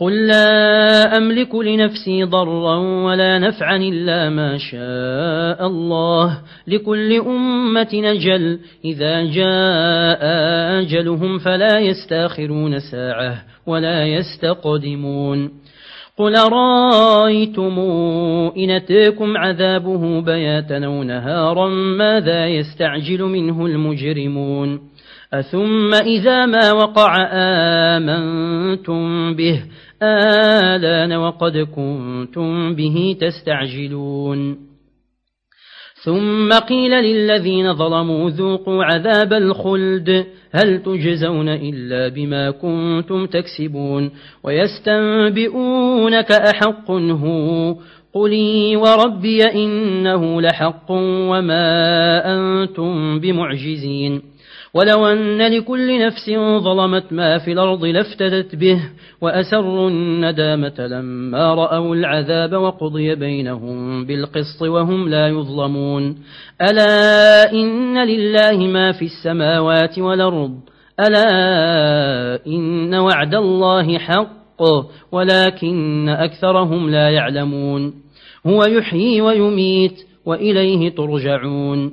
قل لا أملك لنفسي ضرا ولا نفعا إلا ما شاء الله لكل أمة نجل إذا جاء أجلهم فلا يستاخرون ساعة ولا يستقدمون قل رأيتم إن أتيكم عذابه بياتا أو نهارا ماذا يستعجل منه المجرمون أثم إذا ما وقع آمنتم به آلان وقد كنتم به تستعجلون ثم قيل للذين ظلموا ذوقوا عذاب الخلد. هل تجزون إلا بما كنتم تكسبون؟ ويستنبئونك أحق هو. قلي وربي إنه لحق وما أنتم بمعجزين. ولو أن لكل نفس ظلمت ما في الأرض لافتدت به وأسروا الندامة لما رأوا العذاب وقضي بينهم بالقسط وهم لا يظلمون. ألا إن لله ما في السماوات والأرض؟ ألا إن وعد الله حق ولكن أكثرهم لا يعلمون. هو يحيي ويميت وإليه ترجعون.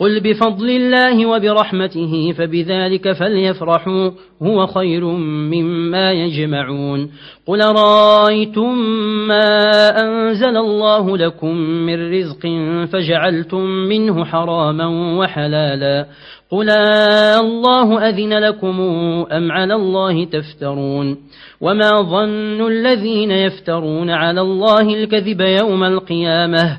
قل بفضل الله وبرحمته فبذلك فليفرحوا هو خير مما يجمعون. قل رايتم ما أنزل الله لكم من رزق فجعلتم منه حراما وحلالا؟ قل الله أذن لكم أم على الله تفترون؟ وما ظن الذين يفترون على الله الكذب يوم القيامة؟